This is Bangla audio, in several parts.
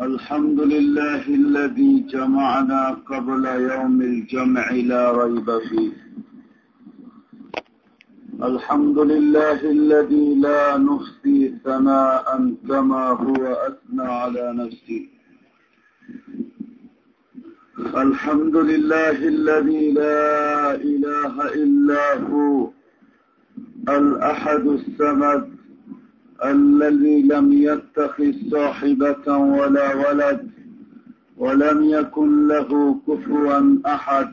الحمد لله. الذي جمعنا قبل يوم الجمع لا ريب فيه. الحمد لله الذي لا نحصي ثناء كما هو أثنى على نفسه. الحمد لله الذي لا إله إلا هو الأحد السمد الذي لم يتخذ صاحبة ولا ولد ولم يكن له كفوا أحد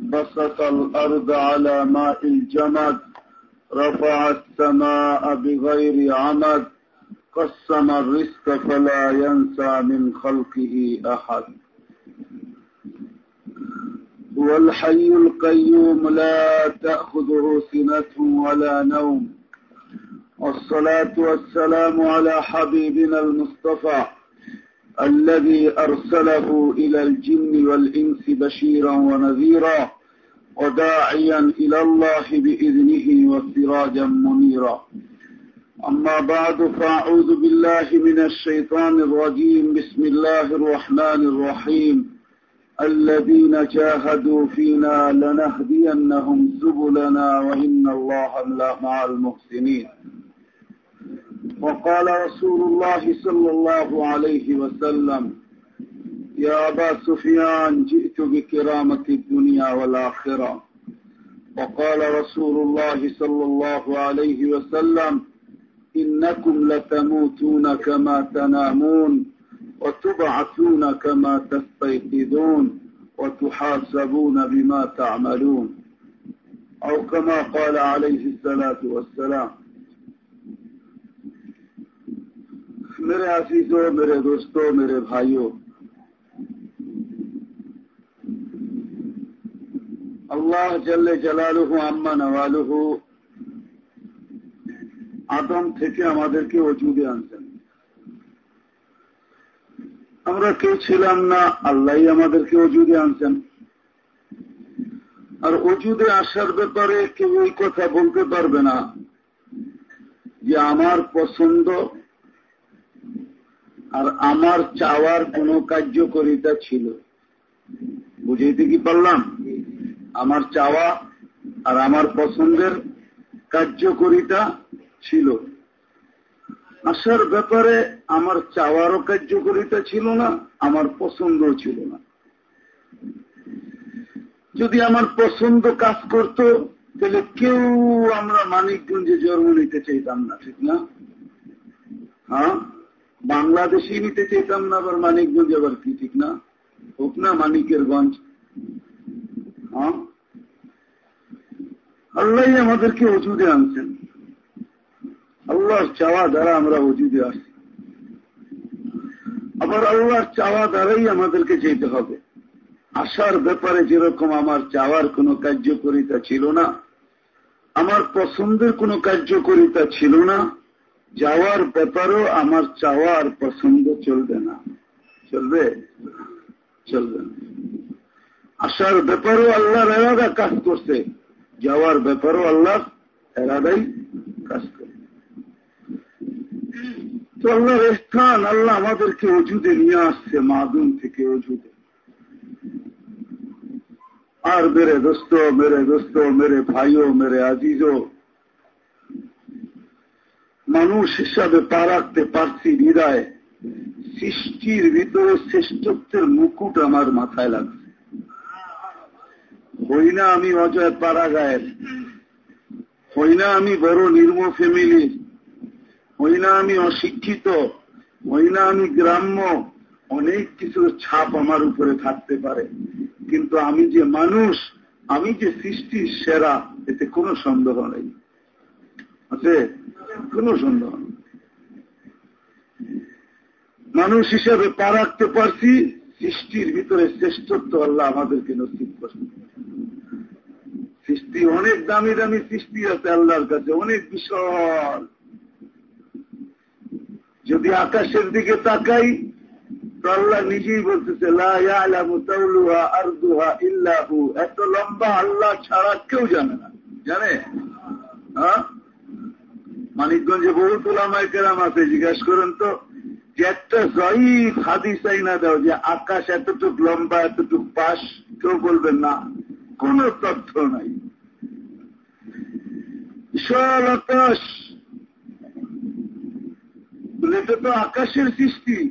بسط الأرض على ماء الجمد رفع السماء بغير عمد قسم الرزق فلا ينسى من خلقه أحد هو الحي القيوم لا تأخذه سنة ولا نوم. والصلاة والسلام على حبيبنا المصطفى الذي أرسله إلى الجن والإنس بشيرا ونذيرا وداعيا إلى الله بإذنه وسراجا منيرا. أما بعد فأعوذ بالله من الشيطان الرجيم. بسم الله الرحمن الرحيم. الذين جاهدوا فينا لنهدينهم سبلنا وإن الله مع المحسنين. وقال رسول الله صلى الله عليه وسلم يا أبا سفيان جئت بكرامة الدنيا والآخرة. وقال رسول الله صلى الله عليه وسلم إنكم لتموتون كما تنامون. وتبعثون كما تستيقظون وتحاسبون بما تعملون أو كما قال عليه الصلاة والسلام. میرے عزیزوں میرے دوستوں میرے بھائیوں اللہ جل جلالہ اما نوالہ آدم تھے আদম থেকে کے অজুদে আনছেন আমরা কেউ ছিলাম না আল্লাহ আমাদেরকে অজুদে আনছেন। আর অজুদে আসার ব্যাপারে কেউ এই কথা বলতে পারবে না যে আমার পছন্দ আর আমার চাওয়ার কোন কার্যকরিতা ছিল। বুঝাইতে কি পারলাম? আমার চাওয়া আর আমার পছন্দের কার্যকরিতা ছিল। আসার ব্যাপারে আমার চাওয়ারও কার্যকরিতা ছিল না, আমার পছন্দও ছিল না। যদি আমার পছন্দ কাজ করত, তাহলে কেউ আমরা মানিকগঞ্জে জন্ম নিতে চাইতাম না, ঠিক না? হ্যাঁ? বাংলাদেশে নিতে চাইতাম না, আবার মানিকগঞ্জ আবার কি, ঠিক না? হোক না মানিকের গঞ্জ হ্যাঁ? আল্লাহ আমাদেরকে ওজুদে আনছেন। আল্লাহর চাওয়া দ্বারা আমরা ওজুদে আসি। আবার আল্লাহর চাওয়া দ্বারাই আমাদেরকে যেতে হবে। আসার ব্যাপারে যেরকম আমার চাওয়ার কোনো কার্যকরিতা ছিল না, আমার পছন্দের কোনো কার্যকরিতা ছিল না, যাওয়ার ব্যাপারেও আমার চাওয়ার পছন্দ চলবে না। চলবে? চলবে না। আসার ব্যাপারেও আল্লাহর এরাদা কাজ করছে, যাওয়ার ব্যাপারেও আল্লাহ এরাদাই কাজ করে তো স্থান আল্লাহ আমাদেরকে অজুদে নিয়ে আসছে মাদুন থেকে অজুদে আর মেরে দোস্ত মেরে দোস্ত, মেরে ভাইও, মেরে আজিজও। মানুষ হিসাবে পা রাখতে পারছি হৃদয় সৃষ্টির ভিতরে শ্রেষ্ঠত্বের মুকুট আমার মাথায় লাগছে। হই না আমি অজয় পাড়া গায়ের হই না আমি বড় নির্ম ফ্যামিলির। হই না আমি অশিক্ষিত হই না আমি গ্রাম্য, অনেক কিছুর ছাপ আমার উপরে থাকতে পারে। কিন্তু আমি যে মানুষ, আমি যে সৃষ্টির সেরা, এতে কোনো সন্দেহ নেই। আছে? কোন সন্দেহ নেই। মানুষ হিসাবে পা রাখতে পারছি, সৃষ্টির ভিতরে শ্রেষ্ঠত্ব আল্লাহ আমাদেরকে নসিব করছে সৃষ্টি অনেক দামি দামি সৃষ্টি আছে আল্লাহর কাছে, অনেক বিশাল। যদি আকাশের দিকে তাকাই, তো আল্লাহ নিজেই বলতেছে ইল্লাহু। এত লম্বা আল্লাহ ছাড়া কেউ জানে না। জানে? হ্যাঁ? মানিকগঞ্জে বহু তোলামায় কেরাম আছে, জিজ্ঞেস করেন তো, যে একটা জয়ীফ হাদিস না দাও, যে আকাশ এতটুক লম্বা, এতটুক পাশ, কেউ বলবেন না, কোন তথ্য নাই। বিশাল আকাশ! এটা তো আকাশের সৃষ্টি।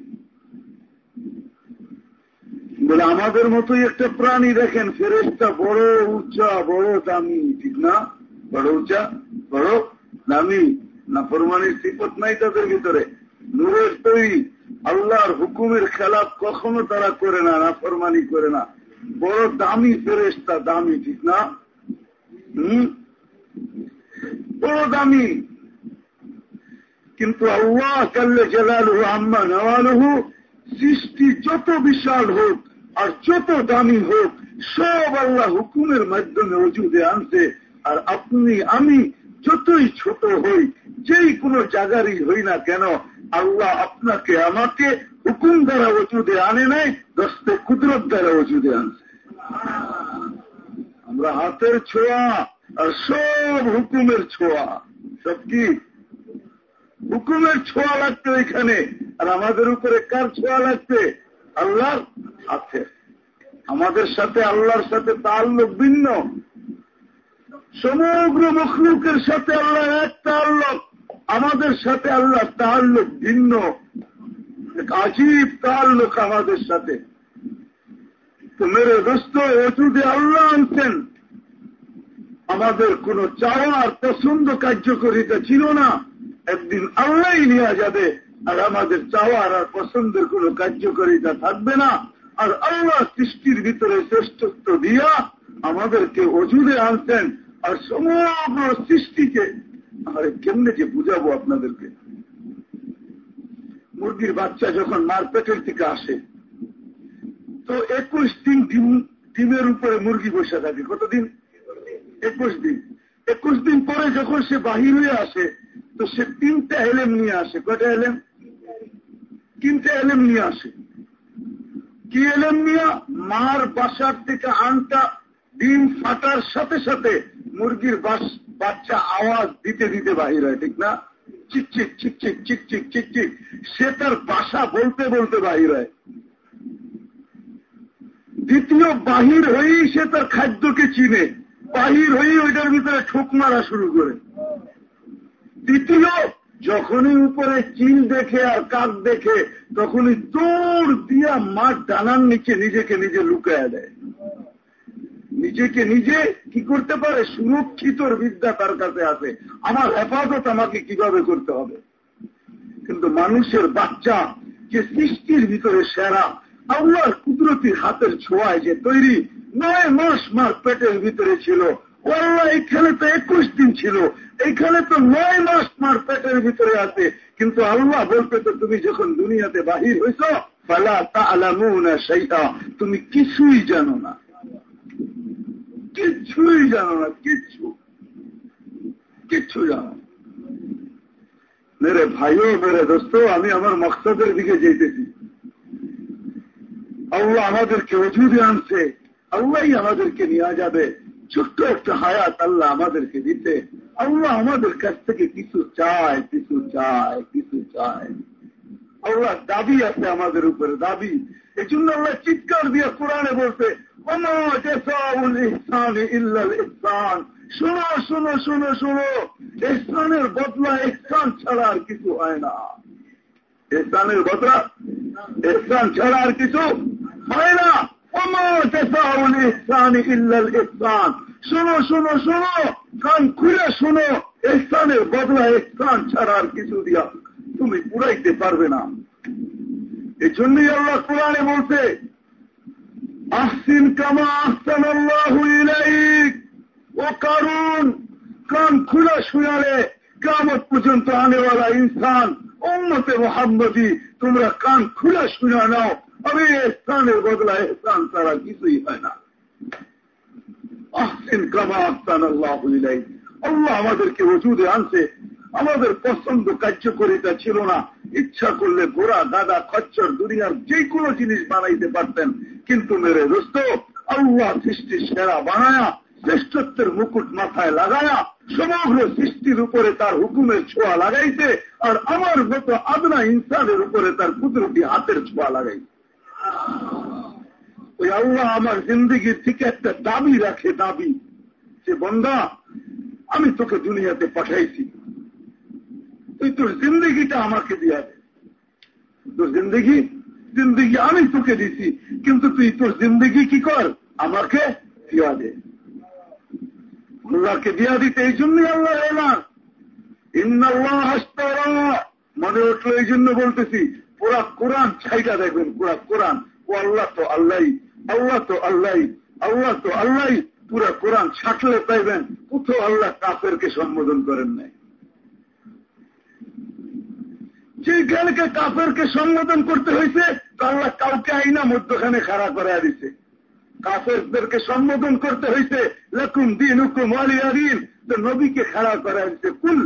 বলে, আমাদের মতোই একটা প্রাণী দেখেন ফেরেস্তা বড় উঁচা, বড় দামি, ঠিক না? বড় উঁচা, বড় দামি, না ফরমানির সিপত নাই তাদের ভিতরে? নূরের তৈরি, আল্লাহর হুকুমের খেলাপ কখনো তারা করে না না ফরমানি করে না। বড় দামি ফেরেস্তা দামি, ঠিক না? হম? বড় দামি কিন্তু আল্লাহ কাল্লে জেলালহু আম্মা নওয়ালহু সৃষ্টি যত বিশাল হোক আর যত দামি হোক, সব আল্লাহ হুকুমের মাধ্যমে অজুদে আনছে। আর আপনি, আমি যতই ছোট হই, যেই কোনো জায়গারই হই না কেন, আল্লাহ আপনাকে, আমাকে হুকুম দ্বারা অজুদে আনে নাই দশতে কুদরত দ্বারা অজুদে আনছে। আমরা হাতের ছোঁয়া আর সব হুকুমের ছোঁয়া। সব কি? হুকুমের ছোঁয়া লাগতো এখানে আর আমাদের উপরে কার ছোঁয়া লাগছে আল্লাহর হাতে আমাদের সাথে আল্লাহর সাথে তাল্লুক ভিন্ন। সমগ্র মখলুকের সাথে আল্লাহ এক তাল্লুক আমাদের সাথে আল্লাহ তাল্লুক ভিন্ন। এক আজীব তাল্লুক আমাদের সাথে। তো মেরে দোস্ত ওষুধে আল্লাহ আনছেন। আমাদের কোন চাওয়ার পছন্দ কার্যকরিতা ছিল না। একদিন আল্লাহ নিয়ে যাবে। আর আমাদের চাওয়ার আর পছন্দের কোন কার্যকরিতা থাকবে না। আর আল্লাহ সৃষ্টির ভিতরে শ্রেষ্ঠত্ব দিয়া আমাদেরকে অজুদে আনছেন আর সমগ্র সৃষ্টিকে। আরে কেমনে যে বুঝাবো আপনাদেরকে? মুরগির বাচ্চা যখন মার পেটের থেকে আসে, তো একুশ দিন ডিম, ডিমের উপরে মুরগি বসে থাকে। কতদিন? একুশ দিন। একুশ দিন পরে যখন সে বাহির হয়ে আসে তো সে তিনটা এলেম নিয়ে আসে। কয়টা এলেম? তিনটা এলেম নিয়ে আসে। কি এলেম নিয়ে? মার বাসার থেকে আনটা ডিম ফাটার সাথে সাথে মুরগির বাচ্চা আওয়াজ দিতে দিতে বাহির হয়, ঠিক না? চিকচিক চিকচিক চিকচিক চিকচিক সে তার বাসা বলতে বলতে বাহির হয়। দ্বিতীয়, বাহির হয়েই সে তার খাদ্যকে চিনে। বাহির হয়েই ওইটার ভিতরে ঠোক মারা শুরু করে। দ্বিতীয়, যখনই উপরে চিল দেখে আর কাক দেখে, তখনই দৌড় দিয়া মাঠ ডানার নিচে নিজেকে নিজে লুকায় দেয়। নিজেকে নিজে কি করতে পারে? সুরক্ষিতর বিদ্যা তার কাছে আছে। আমার হেফাজত আমাকে কীভাবে করতে হবে? কিন্তু মানুষের বাচ্চা যে সৃষ্টির ভিতরে সেরা, আল্লাহর কুদরতির হাতের ছোঁয়ায় যে তৈরি, নয় মাস মাস পেটের ভিতরে ছিল। আল্লাহ এখানে তো একুশ দিন ছিল। এখানে তো নয় মাস মার পেটের ভিতরে আছে। কিন্তু আল্লাহ বলতে তো, তুমি যখন দুনিয়াতে বাহির হয়েছ, ফালা তা আলামুনা সেইটা তুমি কিছুই জানো না। কিচ্ছুই জানো না কিচ্ছু কিচ্ছু জানো মেরে ভাইও, মেরে দোস্ত, আমি আমার মকসদের দিকে যেতেছি। আল্লাহ আমাদেরকে অজুদে আনছে। আল্লাহ আমাদেরকে নিয়ে যাবে। ছোট্ট একটা হায়াত আল্লাহ আমাদেরকে দিতে। আল্লাহ আমাদের কাছ থেকে কিছু চায় কিছু চায় কিছু চায়। আল্লাহ দাবি আছে আমাদের উপরে, দাবি। এই জন্য আল্লাহ চিৎকার দিয়ে কোরআনে ইহসান। শোনো শোনো শোনো শোনো, ইহসানের বদলা ইহসান ছাড়া আর কিছু হয় না। ইহসানের বদলা ইহসান ছাড়া আর কিছু হয় না। শোনো শোনো শোনো কান খুলে শোনো। ইহসানের বদলা ইহসান ছাড়া আর কিছু দিয়া তুমি পুরাইতে পারবে না। এই জন্যই আল্লাহ কোরআনে বলছে, আহসিন কামা আহসান আল্লাহ ও কারণ কান খুলে শুয়ালে কামত পর্যন্ত আনেওয়ালা ইনসান, উম্মতে মোহাম্মদী, তোমরা কান খুলে শুনে নাও। আমি স্থানের বদলা স্থান ছাড়া কিছুই হয় না। আহসিন কামা আহসান আল্লাহ আল্লাহ আমাদেরকে ওজুদে আনছে। আমাদের পছন্দ কার্যকরিতা ছিল না। ইচ্ছা করলে ঘোড়া দাদা খচ্চর, দুনিয়ার যে কোনো জিনিস বানাইতে পারতেন। কিন্তু মেরে দোস্ত, আল্লাহ সৃষ্টি সেরা বানায়া, শ্রেষ্ঠত্বের মুকুট মাথায় লাগায়া, সমগ্র সৃষ্টির উপরে তার হুকুমের ছোঁয়া লাগাইছে আর আমার মতো আদনা ইনসানের উপরে তার কুদরতি হাতের ছোঁয়া লাগাইছে। ওই আল্লাহ আমার জিন্দগির থেকে একটা দাবি রাখে, দাবি। যে, বন্দা, আমি তোকে দুনিয়াতে পাঠাইছি। তুই তোর জিন্দগিটা আমাকে দিয়া দে। তোর জিন্দগি জিন্দগি আমি তোকে দিছি, কিন্তু তুই তোর জিন্দগি কি কর? আমাকে দিয়া দে। আল্লাহকে দিয়া দিতে এই জন্যই আল্লাহ এলাম ইন্নাল্লাহ হাসতারা মনে উঠল এই জন্য বলতেছি, পুরা কোরআন ছাইটা দেখবেন, পুরা কোরআন। ও আল্লাহ তো আল্লাহ আল্লাহ তো আল্লাহ আল্লাহ তো আল্লাহ, পুরা কোরআন ছাটলে পাইবেন, কোথাও আল্লাহ কাফেরকে সম্বোধন করেন নাই। যে জ্ঞানকে কাফেরকে সম্বোধন করতে হয়েছে আল্লাহ কাউকে আইনা মধ্যখানে খাড়া করে দিছে। কাফেরদেরকে সম্বোধন করতে হয়েছে লকুম দিন হুকুম আলিয়াদিন তো নবীকে খাড়া করা হয়েছে, কুল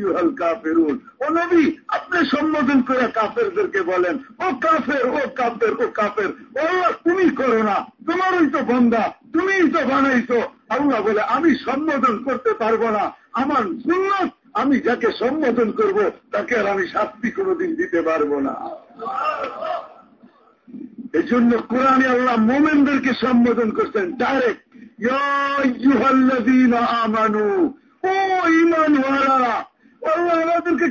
ইউহাল কাফেরুন। ও নবী, আপনি সম্বোধন করে কাফেরদেরকে বলেন, ও কাফের ও কাফের ও কাফের। ও তুমি করো না, তোমারই তো বন্ধা, তুমিই তো বানাইছো। আল্লাহ বলে, আমি সম্বোধন করতে পারব না। আমার সুন্নত, আমি যাকে সম্বোধন করব, তাকে আর আমি শাস্তি কোনোদিন দিতে পারব না। এই জন্য কোরআনে আল্লাহ মোমেনদেরকে সম্বোধন করছেন, ডাইরেক্ট। ও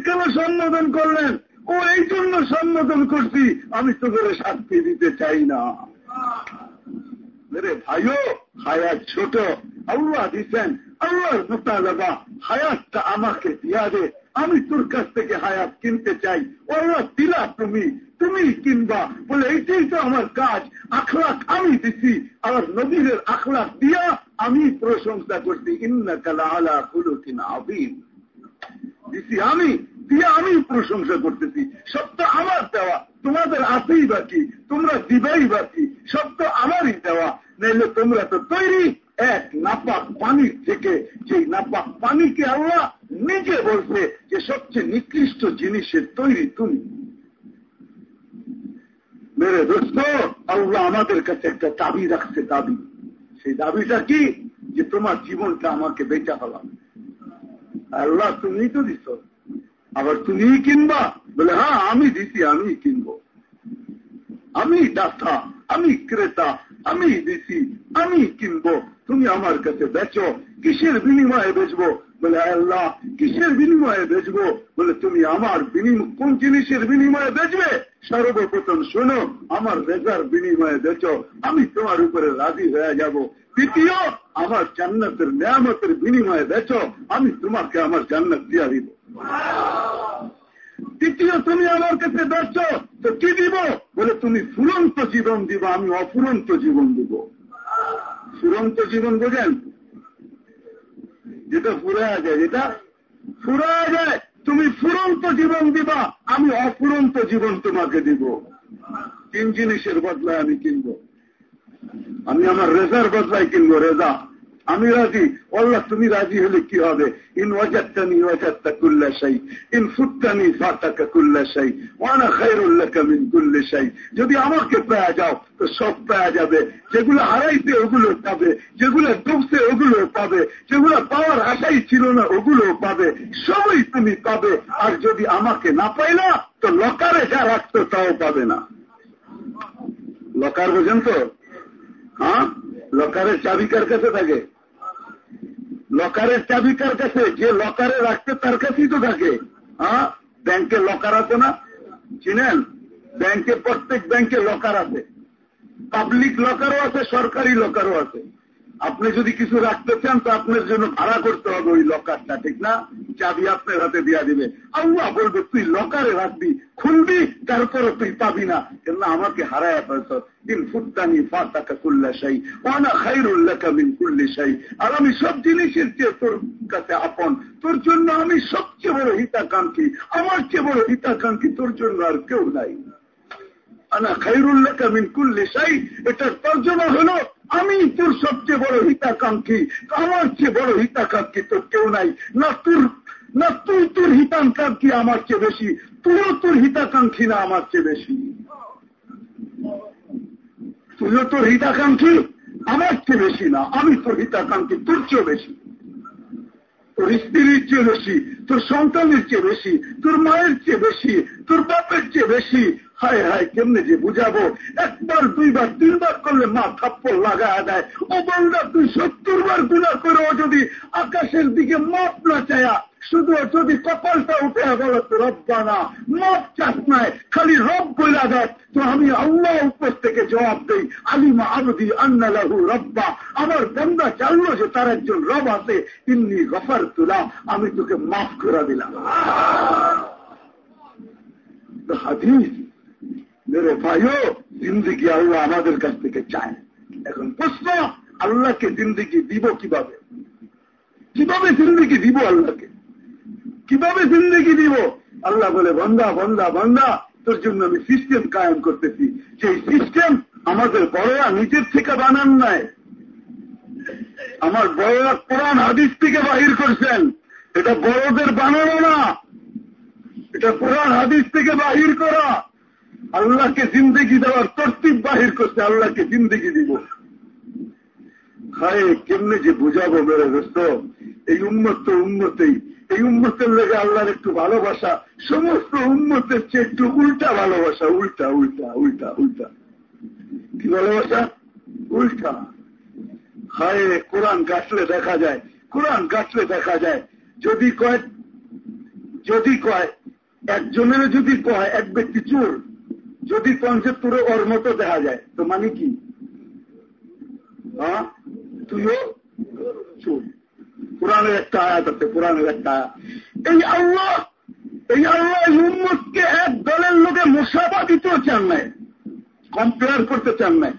কেন সম্বোধন করলেন? ও এই জন্য সম্বোধন করছি, আমি তোদের শাস্তি দিতে চাই না। মেরে ভাইও, হায়াত ছোট। আল্লাহ দিচ্ছেন আল্লাহর মোতালেবা হায়াতটা আমাকে দিয়া দে। আমি তোর কাছ থেকে হায়াত কিনতে চাই। আল্লাহ দিলা তুমি তুমি কিনবা। বলে এইটাই তো আমার কাজ। আখলাক আমি দিছি। আর নবীরের আখলাক দিয়া আমি প্রশংসা করছি। ইন্না কালা আলা কুলো কিনা আবিন দিছি আমি, দিয়া আমি প্রশংসা করতেছি। সব তো আমার দেওয়া। তোমাদের আছেই বাকি, তোমরা দিবাই বাকি। সব তো আমারই দেওয়া। নাইলে তোমরা তো তৈরি এক নাপাক পানির থেকে যে নাপাক পানিকে আল্লাহ নিজে বলছে যে সবচেয়ে নিকৃষ্ট জিনিসের তৈরি তুমি। মেরে দোস্ত, আল্লাহ আমাদের কাছে একটা দাবি রাখছে, দাবি। সেই দাবিটা কি? যে তোমার জীবনটা আমাকে বেচা হলাম আল্লাহ, তুমি তো দিস আবার তুমি কিনবা? বলে হ্যাঁ আমি দিছি আমি কিনবো। আমি দাতা, আমি ক্রেতা আমি দিছি, আমি কিনবো। তুমি আমার কাছে বেচো, কিসের বিনিময়ে বেচবো? বলে আল্লাহ, কিসের বিনিময়ে বেচবো? বলে, তুমি আমার কোন জিনিসের বিনিময়ে বেচবে? সর্বপ্রথম শোনো, আমার রেজার বিনিময়ে বেচো, আমি তোমার উপরে রাজি হয়ে যাব। দ্বিতীয়, আমার জান্নাতের নিয়ামতের বিনিময়ে বেচো, আমি তোমাকে আমার জান্নাত দিয়া দিব। তৃতীয় তুমি আমার কাছে বেচো তো কি দিব? বলে, তুমি ফুরন্ত জীবন দিব, আমি অফুরন্ত জীবন দিব। ফুরন্ত জীবন বোঝেন? যেটা ফুরায়া যায়, যেটা ফুরায়া যায়, তুমি ফুরন্ত জীবন দিবা, আমি অফুরন্ত জীবন তোমাকে দিব। তিন জিনিসের বদলায় আমি কিনবো। আমি আমার রেজার বদলায় কিনবো, রেজা। আমি রাজি। আল্লাহ, তুমি রাজি হলে কি হবে? ইন ওয়াজাত্তানি ওয়াজাত্তা কুল্লা শাই, ইন ফুত্তানি ফাতাকা কুল্লা শাই, ওয়ানা খায়রুল্লাকা মিন কুল্লি শাই। যদি আমাকে পেয়ে যাও, তো সব পেয়ে যাবে। যেগুলো হারাইতে ওগুলো পাবে। যেগুলো ডুবছে, ওগুলো পাবে। যেগুলো পাওয়ার আশাই ছিল না, ওগুলো পাবে। সবই তুমি পাবে। আর যদি আমাকে না পাইলা, তো লকারে যা রাখতো তাও পাবে না। লকার বোঝেন তো? হ্যাঁ? লকারের চাবি কার কাছে থাকে? লকারের চাবি কার কাছে? যে লকারে রাখতে তার কাছেই তো থাকে। হ্যাঁ? ব্যাংকে লকার আছে না? চিনেন? ব্যাংকে প্রত্যেক ব্যাংকে লকার আছে। পাবলিক লকারও আছে, সরকারি লকারও আছে। আপনি যদি কিছু রাখতে চান, তো আপনার জন্য ভাড়া করতে হবে ওই লকারটা, ঠিক না? চাবি আপনার হাতে দিয়া দিবে। আল্লাহ বলবে, তুই লকারে রাখবি, খুলবি তারপরে তুই পাবি না। কেন আমাকে হারায় ফাটাকা কুল্লা সাই কুল্লি সাই আর আমি সব জিনিসের চেয়ে তোর কাছে আপন। তোর জন্য আমি সবচেয়ে বড় হিতাকাঙ্ক্ষী। আমার চেয়ে বড় হিতাকাঙ্ক্ষী তোর জন্য আর কেউ নাই। আনা খাইরুল্লাকা কুল্লি সাই এটার তর্জমা হলো আমি তোর সবচেয়ে বড় হিতাকাঙ্ক্ষী। আমার চেয়ে বড় হিতাকাঙ্ক্ষী তোর কেউ নাই। না তোর, না তুই তোর হিতাকাঙ্ক্ষী আমার চেয়ে বেশি। তুইও তোর হিতাকাঙ্ক্ষী না আমার চেয়ে বেশি। তুইও তোর হিতাকাঙ্ক্ষী আমার চেয়ে বেশি না। আমি তোর হিতাকাঙ্ক্ষী তোর চেয়ে বেশি। তোর স্ত্রীর চেয়ে বেশি, তোর সন্তানের চেয়ে বেশি, তোর মায়ের চেয়ে বেশি, তোর বাপের চেয়ে বেশি। হায় হায়, কেমনে যে বুঝাবো? একবার, দুইবার, তিনবার করলে মা থাপ্পড় লাগা দেয়। ও বন্ধা তুই সত্তর বার গুণা করেও যদি আকাশের দিকে মাপ না চায়া শুধু যদি কপালটা উঠে বলো তো রব্বা না মাপ চাস নাই, খালি রব বইলা দেয়, তো আমি আল্লাহ উপর থেকে জবাব দেই, আলিমা আবদি আন্নালাহু রব্বা, আমার বন্দা জানলো যে তার একজন রব আছে, ইন্নি গফার তুলা আমি তোকে মাফ করে দিলাম। হাদিস, মেরে ভাইও, জিন্দিগি আল্লাহ আমাদের কাছ থেকে চায়। এখন প্রশ্ন, আল্লাহকে জিন্দিগি দিব কীভাবে? কীভাবে জিন্দিগি দিব আল্লাহকে? কীভাবে জিন্দিগি দিব? আল্লাহ বলে, বন্দা বন্দা বন্দা, তোর জন্য আমি সিস্টেম কায়েম করতেছি। সেই সিস্টেম আমাদের বড়রা নিজের থেকে বানান নাই। আমার বড়রা কোরআন, হাদিস থেকে বাহির করছেন। এটা বড়দের বানানো না। এটা কোরআন, হাদিস থেকে বাহির করা। আল্লাহকে জিন্দগি দেওয়ার তরতিব বাহির করছে, আল্লাহকে জিন্দগি দিব। হায়, কেমনে যে বুঝাবো মেরে দোস্ত। এই উন্মত তো উন্নতেই এই উন্মতের লেগে আল্লাহর একটু ভালোবাসা, সমস্ত উন্মতের চেয়ে একটু উল্টা ভালোবাসা, উল্টা উল্টা উল্টা উল্টা। কি ভালোবাসা? উল্টা। হায়, কোরআন গাছলে দেখা যায়, কোরআন গাছলে দেখা যায়। যদি কয় যদি কয়, একজনের যদি কয়, এক ব্যক্তি চোর, যদি কনসে তোরে ওর মতো দেখা যায়, তো মানে কি? হ্যাঁ? তুইও চোর। কোরআনের একটা আয়াত আছে কোরআনের একটা এই আল্লাহ এই আল্লাহ উম্মতকে এক দলের লোকে মোসাফা দিতেও চান নাই কম্পেয়ার করতে চান নাই।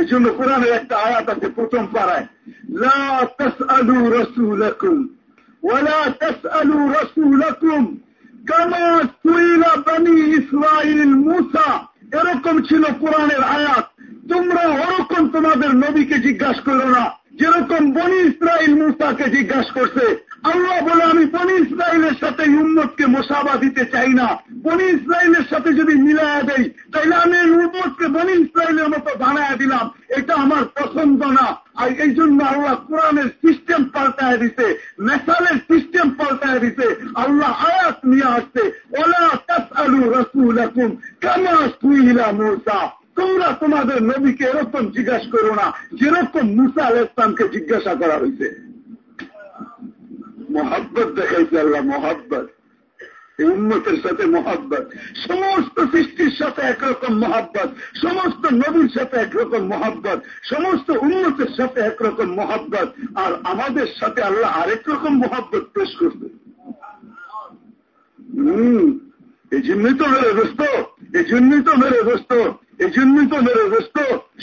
এই জন্য কোরআনের একটা আয়াত আছে প্রথম পাড়ায় এরকম ছিল কোরআনের আয়াত। তোমরা ওরকম তোমাদের নবীকে জিজ্ঞাসা করো না। যেরকম বনি ইসরাইল মুসাকে জিজ্ঞাসা করছে, আল্লাহ বলে, আমি বনি ইসরায়েলের সাথে উম্মতকে মোসাবা দিতে চাই না। বনি ইসরায়েলের সাথে যদি মিলায়া দেই, তাইলে আমি উম্মতকে বনি ইসরায়েলের মতো বানায় দিলাম। এটা আমার পছন্দ না। আর এই জন্য আল্লাহ কোরআনের সিস্টেম পাল্টায় দিতে মেসালের সিস্টেম পাল্টায় দিতে আল্লাহ আয়াত নিয়ে আসছে, ওলা তাস আলু রসুল কেমন সুইলা মুসা। তোমরা তোমাদের নবীকে এরকম জিজ্ঞাসা করো না, যেরকম মুসা আল ইসলামকে জিজ্ঞাসা করা হয়েছে। মহাব্বত দেখাইছে আল্লাহ, মহাব্বত। এই উন্নতের সাথে মহাব্বত। সমস্ত সৃষ্টির সাথে একরকম মহাব্বত। সমস্ত নবীর সাথে একরকম মহাব্বত। সমস্ত উন্নতের সাথে একরকম মহাব্বত। আর আমাদের সাথে আল্লাহ আরেক রকম মহাব্বত পেশ করছে। হম এই জন্যই তো মেরে দোস্ত এই জন্যই তো মেরে দোস্ত। এই জন্যই তো মেরে দোস্ত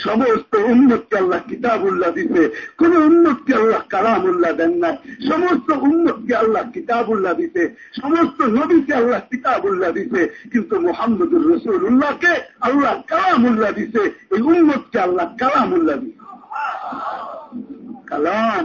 সমস্ত উন্নতকে আল্লাহ কিতাবুল্লাহ দিতে কোন উন্নতকে আল্লাহ কালামুল্লাহ দেন না সমস্ত উন্নতকে আল্লাহ কিতাবুল্লাহ দিতে সমস্ত নবীকে আল্লাহ কিতাবুল্লাহ দিতে কিন্তু মোহাম্মদুর রসুল্লাহকে আল্লাহ কালামুল্লাহ দিতে এই উন্নতকে আল্লাহ কালামুল্লাহ দিতে কালাম।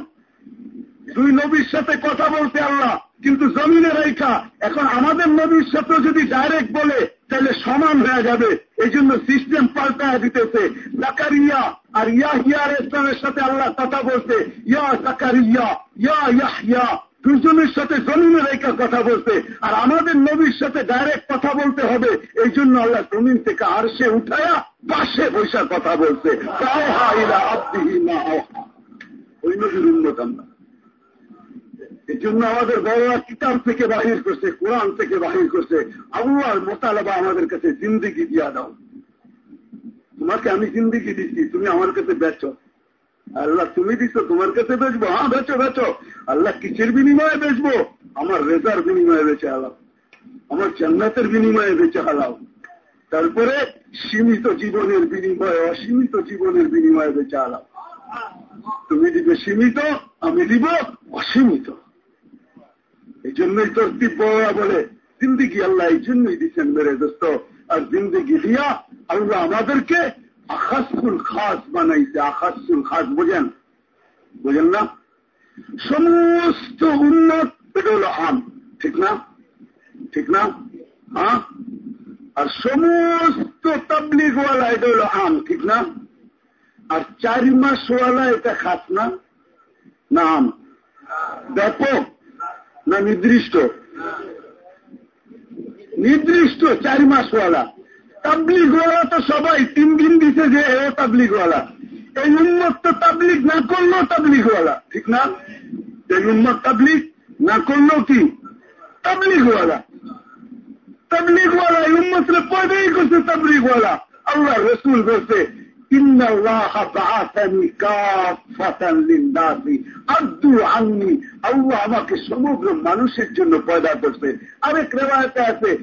দুই নবীর সাথে কথা বলতে আল্লাহ, কিন্তু জমিনে রেখা এখন আমাদের নবীর সাথে যদি ডাইরেক্ট বলে, তাহলে সমান হয়ে যাবে। এই জন্য সিস্টেম পাল্টায় দিতেছে। জাকারিয়া আর ইয়া হিয়ার ইসলামের সাথে আল্লাহ কথা বলছে। ইয়া জাকারিয়া, ইয়া ইয়াহিয়া, দুজনের সাথে জমিনে রেখা কথা বলতে আর আমাদের নবীর সাথে ডাইরেক্ট কথা বলতে হবে। এই জন্য আল্লাহ জমিন থেকে আর সে উঠায়া পাশে বৈশা কথা বলছে। ওই নবীর উন্নত আমরা। এই জন্য আমাদের বড়রা কিতাব থেকে বাহির করছে, কোরআন থেকে বাহির করছে। আল্লাহর মোতালাবা আমাদের কাছে জিন্দিগি দিয়া দাও। তোমাকে আমি জিন্দিগি দিচ্ছি, তুমি আমার কাছে বেচো। আল্লাহ, তুমি দিচ্ছ তোমার কাছে বেচবো। হ্যাঁ বেচো বেচো। আল্লাহ কিসের বিনিময়ে বেচবো? আমার রেজার বিনিময়ে বেচে হালাও। আমার জান্নাতের বিনিময়ে বেচে হালাও। তারপরে সীমিত জীবনের বিনিময়ে, অসীমিত জীবনের বিনিময়ে বেচে হালাও। তুমি দিবে সীমিত, আমি দিব অসীমিত। এই জন্যই তোর বড়রা বলে, জিন্দিগি আল্লাহ এই জন্যই দিচ্ছেন মেরে দোস্ত। আর জিন্দিগি দিয়া আল্লাহ আমাদেরকে আকাশুল খাস বানাইছে আকাশুল খাস, বোঝেন? বোঝেন না? সমস্ত উন্নত এটা হলো আম, ঠিক না? ঠিক না? হ্যাঁ? আর সমস্ত তাবলিগওয়ালা এটা হলো আম, ঠিক না? আর চারি মাসওয়ালা এটা খাস না আম। ব্যাপক না, নির্দিষ্ট। নির্দিষ্ট, চার মাসওয়ালা। তাবলিগওয়ালা তো সবাই, তিন দিন দিছে যে ও তাবলিগওয়ালা এই উন্মত তো তাবলিগ না করলেও তাবলিগওয়ালা ঠিক না? এই উন্মত তাবলিগ না করলেও কি? তাবলিগওয়ালা তাবলিগওয়ালা এই উন্মতরে পয়দাই করছে তাবলিগওয়ালা আল্লাহ রসুল বলছে আল্লাহ আমাকে সমগ্র মানুষের জন্য পয়দা করছে। আরেক রেওয়ায়তে আছে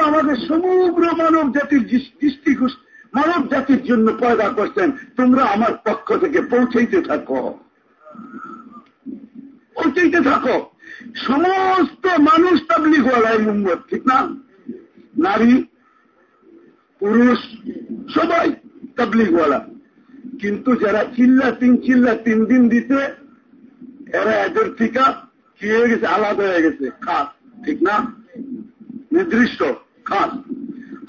আমাকে সমগ্র মানব জাতির দৃষ্টি মানব জাতির জন্য পয়দা করছেন। তোমরা আমার পক্ষ থেকে পৌঁছাইতে থাকো। পৌঁছাইতে থাকো। সমস্ত মানুষ তাবলিগওয়ালা এই উম্মত ঠিক না? নারী, পুরুষ, সবাই তাবলিগওয়ালা কিন্তু যারা চিল্লা তিন চিল্লা তিন দিন দিতে এরা এদের টিকা কি হয়ে গেছে? আলাদা হয়ে গেছে। খাস, ঠিক না? নির্দিষ্ট, খাস।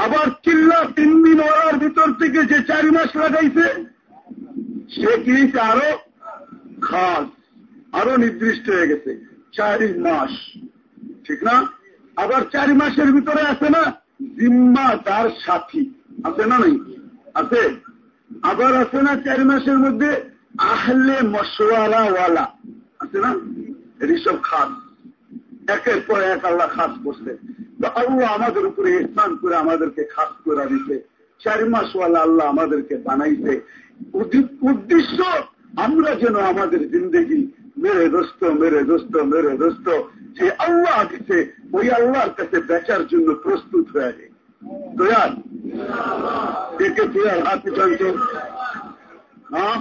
আবার চিল্লা তিন দিন ওরার ভিতর থেকে যে চারি মাস লাগাইছে, সে কি আরও খাস, আরও নির্দিষ্ট হয়ে গেছে। চারি মাস। ঠিক না? আবার চারি মাসের ভিতরে আছে না জিম্মা তার সাথী। আছে না নাই? আছে। আবার আছে না চারি মাসের মধ্যে আহলে মশওয়ারাওয়ালা। আছে না? সব খাস। একের পর এক আল্লাহ খাস করছে। আল্লাহ আমাদের উপরে স্নান করে আমাদেরকে খাস করে দিতে চারি মাসওয়ালা আল্লাহ আমাদেরকে বানাইছে। উদ্দেশ্য, আমরা যেন আমাদের জিন্দগি মেরে দোস্ত মেরে দোস্ত মেরে দোস্ত যে আল্লাহ দিছে ওই আল্লাহর কাছে বেচার জন্য প্রস্তুত হয়ে যায় তৈয়ার দেখে তৈয়ার হাত উঠান্ত হ্যাঁ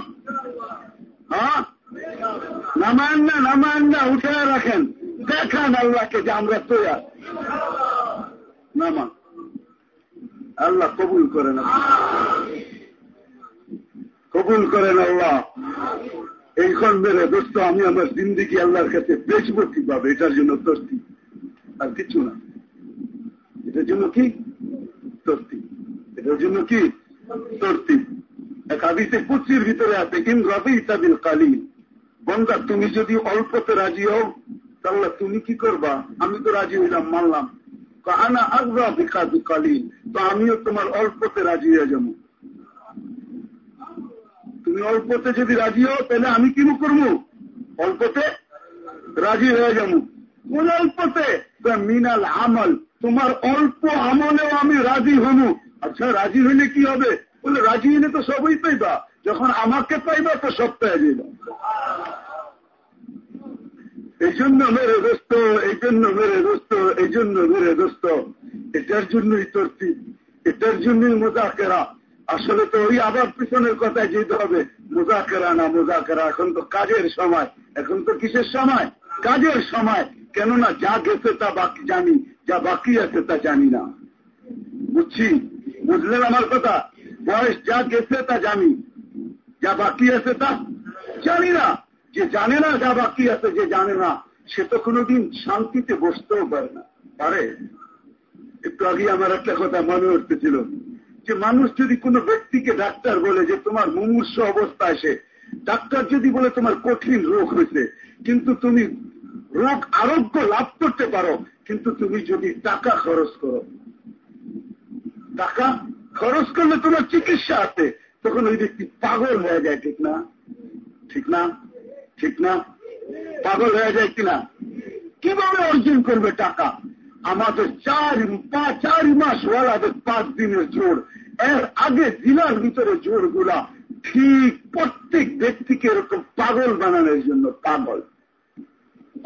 না নামান না উঠে রাখেন দেখান আল্লাহকে যে আমরা তৈয়ার নামান আল্লাহ কবুল করেন কবুল করেন আল্লাহ এইখন মেরে দোস্ত, আমি আমার জিন্দিগি আল্লাহর কাছে বেচবো কীভাবে? এটার জন্য তস্তি আর কিছু না। এটার জন্য কি? তস্তি এটার জন্য কি? তস্তি এক আদিতে কুচির ভিতরে আছে, ইন রবি ইতাবিল কালি বন্ধা তুমি যদি অল্পতে রাজি হও, তাহলে তুমি কি করবা? আমি তো রাজি হইলাম, মানলাম। আনা আগবা ভিকাবি কালিন তো আমিও তোমার অল্পতে রাজি হয়ে যাব। তুমি অল্পতে যদি রাজি হও, তাহলে আমি কি করব? অল্পতে রাজি হয়ে যাব। কোন অল্পতে? মিনাল আমল, তোমার অল্প আমলেও আমি রাজি হনু আচ্ছা রাজি হইলে কি হবে? বলে, রাজি হইলে তো সবই পাইবা। যখন আমাকে পাইবা, তো সব পেয়ে যাইবা। এই জন্য মেরে দোস্ত, এই জন্য মেরে দোস্ত, এই জন্য মেরে দোস্ত। এটার জন্যই তর্তি এটার জন্যই মোজাকেরা আসলে তো ওই আবার পিছনের কথায় যেতে হবে। মোজাকেরা না, মোজাকেরা, এখন তো কাজের সময়। এখন তো কিসের সময়? কাজের সময়। কেননা যা গেছে তা বাকি জানি, যা বাকি আছে তা জানি না। বুঝছি? বুঝলেন আমার কথা? বয়স যা গেছে তা জানি। যা বাকি আছে তা জানি না। যে জানে না যা বাকি আছে যে জানে না, সে তো কোনোদিন শান্তিতে বসতেও পারে না। পারে? একটু আগে আমার একটা কথা মনে উঠতেছিল। যে মানুষ যদি কোনো ব্যক্তিকে ডাক্তার বলে যে তোমার মুমূর্ষ অবস্থা আসে ডাক্তার যদি বলে তোমার কঠিন রোগ হয়েছে, কিন্তু তুমি রোগ আরোগ্য লাভ করতে পারো, কিন্তু তুমি যদি টাকা খরচ করো। টাকা খরচ করলে তোমার চিকিৎসা আছে, তখন ওই ব্যক্তি পাগল হয়ে যায়, ঠিক না? ঠিক না? ঠিক না? পাগল হয়ে যায় কিনা? কীভাবে অর্জন করবে টাকা? আমাদের চার চার মাস ওয়ালাদের পাঁচ দিনের জোর। এর আগে জেলার ভিতরে জোরগুলা ঠিক প্রত্যেক ব্যক্তিকে এরকম পাগল বানানোর জন্য পাগল।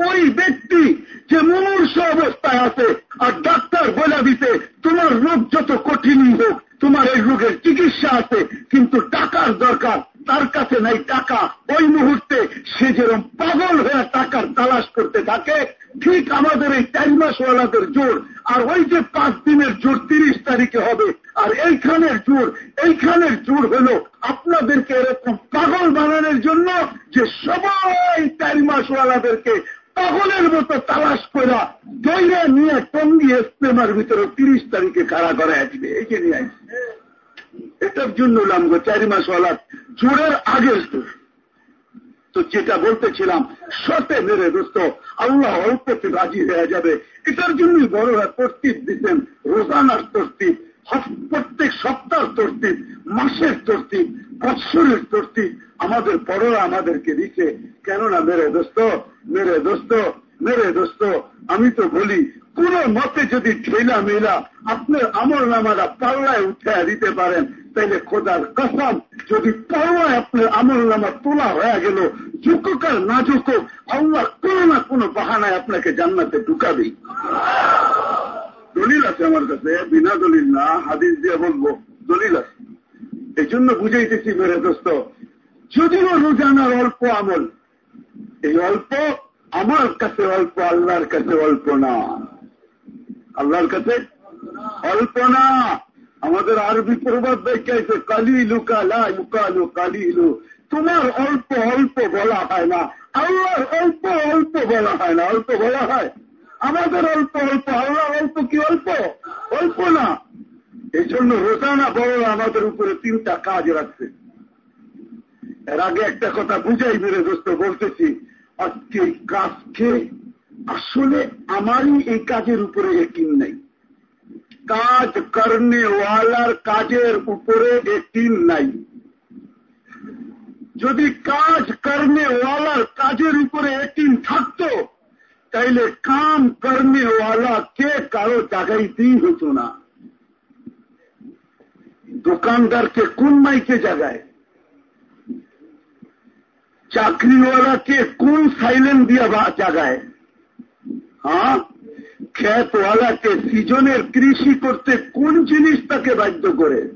ওই ব্যক্তি যে মূর্ষ অবস্থায় আছে আর ডাক্তার বলে দিতে তোমার রোগ যত কঠিনই হোক, তোমার এই রোগের চিকিৎসা আছে, কিন্তু টাকার দরকার, তার কাছে নাই টাকা। ওই মুহূর্তে সে যেরকম পাগল হয়ে টাকার তালাশ করতে থাকে, ঠিক আমাদের এই চার মাসওয়ালাদের জোর আর ওই যে পাঁচ দিনের জোর তিরিশ তারিখে হবে, আর এইখানের জোর এইখানের জোর হল আপনাদেরকে এরকম পাগল বানানোর জন্য যে সবাই চার মাসওয়ালাদেরকে পাগলের মতো তালাশ করা দৈরে নিয়ে টঙ্গি ইস্তেমার ভিতরে তিরিশ তারিখে কারা করে আসবে, এই যে নিয়ে আসবে। এটার জন্য লামগো চারি মাস ওয়ালা জোরের আগে তো যেটা বলতেছিলাম সতে মেরে দোস্ত, আল্লাহ অল্পতে রাজি হয়ে যাবে। এটার জন্যই বড়রা তরতিব দিতেন, রোজানার তরতিব প্রত্যেক সপ্তাহ তরতিব মাসের তরতিব বৎসরের তরতিব আমাদের বড়রা আমাদেরকে দিচ্ছে কেননা মেরে দোস্ত মেরে দোস্ত মেরে দোস্ত, আমি তো বলি, কোন মতে যদি ঠেলা মেলা আপনার আমল নামারা পাল্লায় উঠে দিতে পারেন তাইলে খোদার কসম, যদি পাল্লায় আপনার আমল নামা তোলা হয়ে গেল, ঝুঁকুক আর না ঝুঁকুক, আল্লাহ কোনো না কোনো বাহানায় আপনাকে জান্নাতে ঢুকাবেই দলিল আছে আমার কাছে, বিনা দলিল না, হাদিস দিয়ে বলব, দলিল আছে। এই জন্য বুঝাইতেছি, মেরে দোস্ত, যদিও রোজানার অল্প আমল, এই অল্প আমার কাছে অল্প, আল্লাহর কাছে অল্প না। আল্লাহর কাছে অল্প না। আমাদের আরবি প্রবাদ দেখাইছে কালা ইউকালু কালিলু। তোমার অল্প অল্প বলা হয় না, আল্লাহর অল্প অল্প বলা হয় না, অল্প বলা হয়। আমাদের অল্প অল্প আল্লাহ অল্প কি অল্প? অল্প না। এই জন্য রোজানা বড় আমাদের উপরে তিনটা কাজ রাখছে। এর আগে একটা কথা বুঝাই মেরে দোস্ত, বলতেছি, আজকে কাজকে আসলে আমারই এই কাজের উপরে একিন নাই। কাজ করনে ওয়ালার কাজের উপরে একিন নাই যদি কাজ করনে ওয়ালার কাজের উপরে একিন থাকতো তাইলে কাম করনে ওয়ালা কে কারও জাগাইতেই হতো না দোকানদারকে কোন মাইকে জাগায় চাকরিওয়ালাকে কোন সাইলেন্ট দিয়া জাগায় হ্যাঁ খ্যাতওয়ালাকে সিজনের কৃষি করতে কোন জিনিস তাকে বাধ্য করে?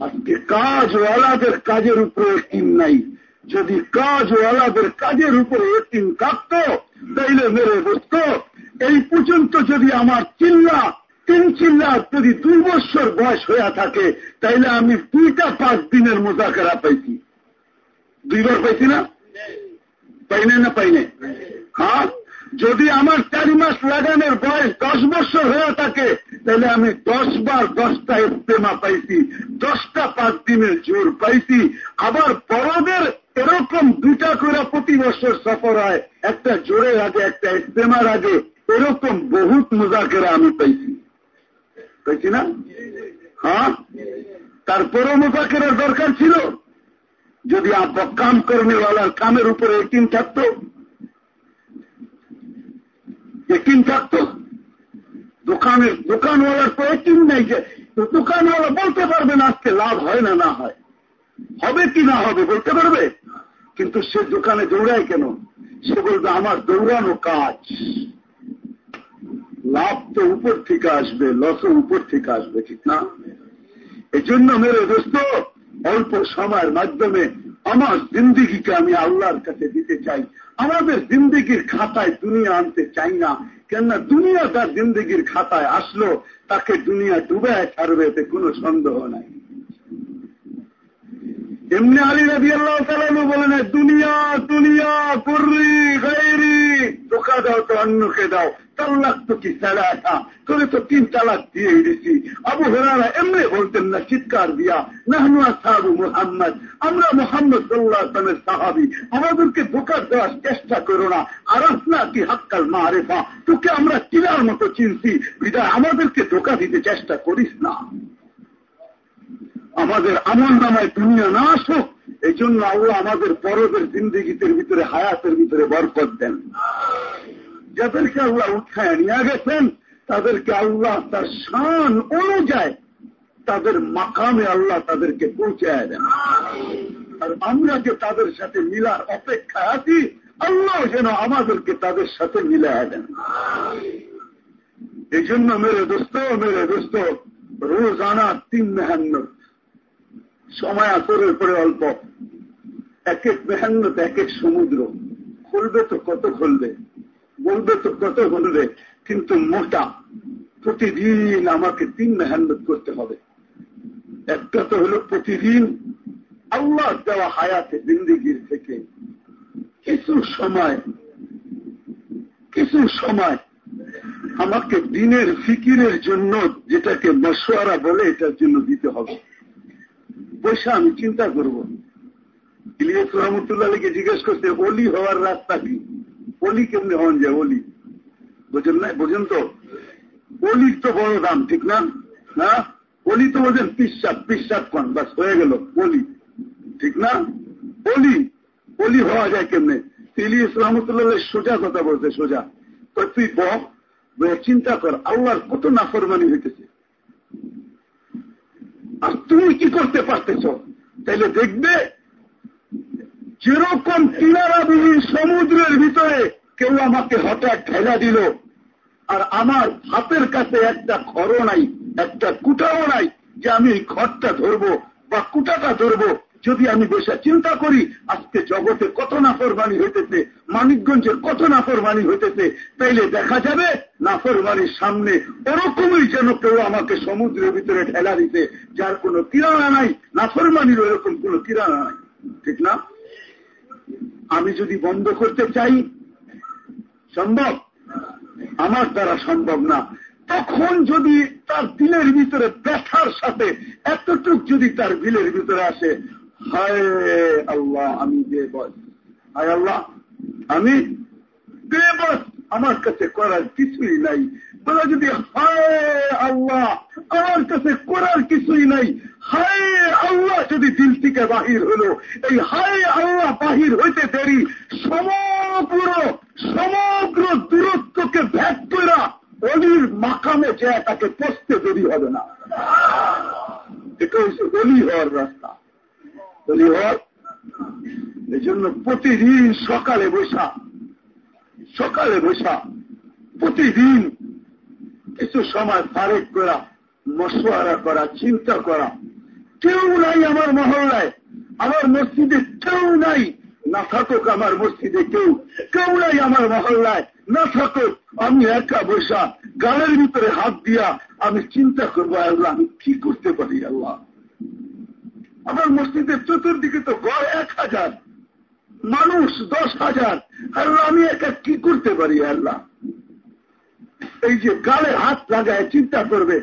আজকে কাজওয়ালাদের কাজের উপরে একিম নাই। যদি কাজওয়ালাদের কাজের উপরে একিম থাকত, তাইলে মেরে বসত। এই পর্যন্ত যদি আমার চিল্লা, তিন চিল্লা যদি দুই বছর বয়স হয়ে থাকে, তাইলে আমি দুইটা পাঁচ দিনের মোজাকেরা পাইছি। দুইবার পাইছি না? পাইনে না পাইনে হ্যাঁ? যদি আমার চারি মাস লাগানোর বয়স দশ বছর হয়ে থাকে, তাহলে আমি দশ বার দশটা ইস্তেমা পাইছি, দশটা পাঁচ দিনের জোর পাইছি। আবার বড়দের এরকম দুইটা করে প্রতি বছর সফর হয়, একটা জোরের আগে, একটা ইস্তেমার আগে, এরকম বহুত মোজাকেরা আমি পাইছি। পাইছি না? হ্যাঁ? তারপরও মোজাকেরার দরকার ছিল। যদি কাম কর্মীওয়ালার কামের উপরে একিন থাকতো একিন থাকতো দোকানের দোকানওয়ালার তো একিন নেই যে দোকানওয়ালা বলতে পারবে না আজকে লাভ হয় না না হয়। হবে কি না হবে বলতে পারবে? কিন্তু সে দোকানে দৌড়ায় কেন? সে বলবে, আমার দৌড়ানো কাজ। লাভ তো উপর থেকে আসবে, লসও উপর থেকে আসবে, ঠিক না? এই জন্য মেরে দোস্ত, অল্প সময়ের মাধ্যমে আমার জিন্দিগিকে আমি আল্লাহর কাছে দিতে চাই। আমাদের জিন্দিগির খাতায় দুনিয়া আনতে চাই না। কেননা দুনিয়া তার জিন্দিগির খাতায় আসলো, তাকে দুনিয়া ডুবে ছাড়বে এতে কোনো সন্দেহ নাই। এমনি আলী রবি আল্লাহ বলেন, দুনিয়া দুনিয়া, কুর্রি ধোকা দাও তো অন্যকে দাও। তাল্লাক তো কি চালাটা তোরে তো তিন তালাক দিয়ে দিছি। আবু হেরারা এমনি বলতেন না, চিৎকার দিয়া, নাহনু সাহাবু মোহাম্মদ। আমরা মোহাম্মদ সাল্লাহ আসলামের সাহাবি। আমাদেরকে ধোকা দেওয়ার চেষ্টা করো না। আর না কি হাক্কাল মা রেফা তোকে আমরা কিলার মতো চিনছি। বিদায়, আমাদেরকে ধোকা দিতে চেষ্টা করিস না। আমাদের আমল নামায় দুনিয়া না আসুক এই জন্য আল্লাহ আমাদের পরবের জিন্দিগিতের ভিতরে, হায়াতের ভিতরে বরকত দেন। যাদেরকে আল্লাহ উঠায় নিয়ে গেছেন, তাদেরকে আল্লাহ তার শান অনুযায়ী তাদের মাকামে আল্লাহ তাদেরকে পৌঁছায় দেন। আর আমরা যে তাদের সাথে মিলার অপেক্ষায় আছি, আল্লাহ যেন আমাদেরকে তাদের সাথে মিলায় দেন। এই জন্য মেরে দোস্ত মেরে দোস্ত রোজ রোজানা তিন মেহান্নত সময় আসরের পরে অল্প। এক এক মেহান্নত, এক এক সমুদ্র। খুলবে তো কত খুলবে? বলবে তো কত বলবে? কিন্তু মোটা, প্রতিদিন আমাকে তিন মেহান্নত করতে হবে। একটা তো হলো প্রতিদিন আল্লাহ দেওয়া হায়াতে জিন্দিগির থেকে। কিছু সময় কিছু সময় আমাকে দিনের ফিকিরের জন্য যেটাকে মশওয়ারা বলে, এটার জন্য দিতে হবে। পয়সা আমি চিন্তা করব। ইলিয়াস রহমতুল্লাহকে জিজ্ঞেস করতে, অলি হওয়ার রাস্তা কি? অলি কেমনি হন যায় অলি? বোঝেন না বোঝেন তো? অলির তো বড় দাম, ঠিক না? না? অলি তো বোঝেন পিসাব পিসাব কন, বাস, হয়ে গেল, অলি। ঠিক না? অলি অলি হওয়া যায় কেমনে? ইলিয়াস রহমতুল্লাহ সোজা কথা বলতে সোজা। তো তুই বক চিন্তা কর, আল্লাহর কত নাফরমানি হইতেছে। আর তুমি কি করতে পারতেছ? তাইলে দেখবে, যেরকম কিনারাবিহীন সমুদ্রের ভিতরে কেউ আমাকে হঠাৎ ঠেলা দিল, আর আমার হাতের কাছে একটা ঘরও নাই, একটা কুটাও নাই যে আমি ঘরটা ধরবো বা কুটাটা ধরবো যদি আমি বসে চিন্তা করি, আজকে জগতে কত নাফরমানি হইতেছে মানিকগঞ্জে কত নাফরমানি হইতেছে, তাইলে দেখা যাবে নাফরমানির সামনে ওরকমই যেন কেউ আমাকে সমুদ্রের ভিতরে ঠেলা দিতে যার কোনো কিরানা নাই, নাফরমানির ওরকম কোনো কিরানা নাই। ঠিক না? আমি যদি বন্ধ করতে চাই, সম্ভব? আমার দ্বারা সম্ভব না। তখন যদি তার দিলের ভিতরে ব্যথার সাথে, এতটুক যদি তার বিলের ভিতরে আসে আল্লাহ, আমি বেবস হায় আল্লাহ, আমি বেবস আমার কাছে করার কিছুই নাই। বলে যদি হায় আল্লাহ, আমার কাছে করার কিছুই নাই। হায় আল্লাহ, যদি দিল থেকে বাহির হলো, এই হায় আল্লাহ বাহির হইতে দেরি, সমগ্র সমগ্র দূরত্বকে ভেদ করা অলির মাকামে যে তাকে পচতে দেরি হবে না। এটা হচ্ছে অলি হওয়ার রাস্তা। এই জন্য প্রতিদিন সকালে বসা সকালে বসা প্রতিদিন কিছু সময় ফারেক করা, মশওয়ারা করা, চিন্তা করা। কেউ নাই আমার মহল্লায়, আমার মসজিদে কেউ নাই। না থাকুক আমার মসজিদে কেউ কেউ নাই আমার মহল্লায়। না থাকুক, আমি একা বসা গালের ভিতরে হাত দিয়া আমি চিন্তা করব, আল্লাহ, আমি কি করতে পারি, আল্লাহ? আমার মসজিদের চতুর্দিকে তো গড় এক হাজার, মানুষ দশ হাজার। আল্লাহ, আমি একা কি করতে পারি, আল্লাহ? এই যে গালে হাত লাগায় চিন্তা করবে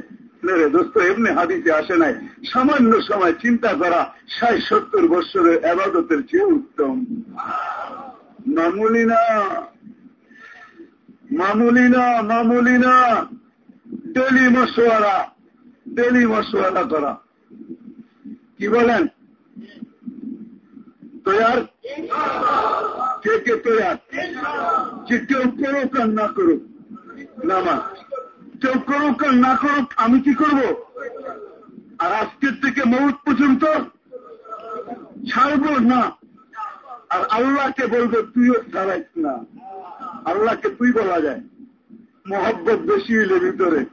রে দোস্ত, এমনি হাদিতে আসে নাই। সামান্য সময় চিন্তা করা ষাট সত্তর বৎসরের আবাদতের চেয়ে উত্তম। মামুলি না মামুলি না মামুলি না ডেলি মশোয়ারা ডেলি মশোয়ারা করা। কি বলেন? তৈয়ার? কে কে তৈয়ার? যে কেউ করুক আর না করুক নামাজ কেউ করুক আর না করুক, আমি কি করব? আর আজকের থেকে মৌত পর্যন্ত ছাড়বো না? আর আল্লাহকে বলবে, তুইও ছাড়াইস না। আল্লাহকে তুই বলা যায়। মোহব্বত বেশি হইলে ভিতরে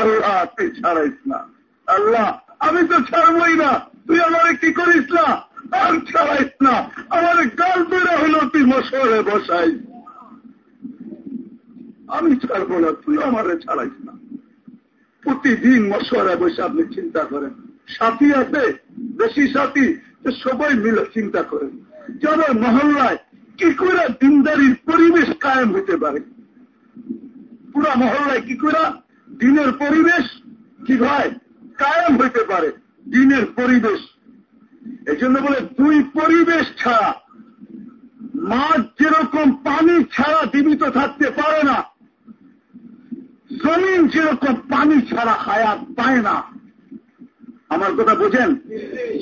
আল্লাহ তুই ছাড়াইস না। আল্লাহ, আমি তো ছাড়বই না। তুই আমারে কি করিস না? আর ছাড়াইস না। আমার গাল বেড়ে হলো তুই মশরে বসাইস আমি ছাড়বো না তুই আমারে ছাড়াইস না। প্রতিদিন মশওয়ারা বসে আপনি চিন্তা করেন। সাথী আছে বেশি সাথী সবাই মিলে চিন্তা করেন। যে আমার মহল্লায় কি করে দিনদারির পরিবেশ কায়েম হতে পারে? পুরা মহল্লায় কি করে? দিনের পরিবেশ কি হয় কায়েম হইতে পারে? দিনের পরিবেশ। এই জন্য বলে দুই পরিবেশ ছাড়া মাছ যেরকম পানি ছাড়া জীবিত থাকতে পারে না, জমিন যেরকম পানি ছাড়া হায়াত পায় না। আমার কথা বোঝেন?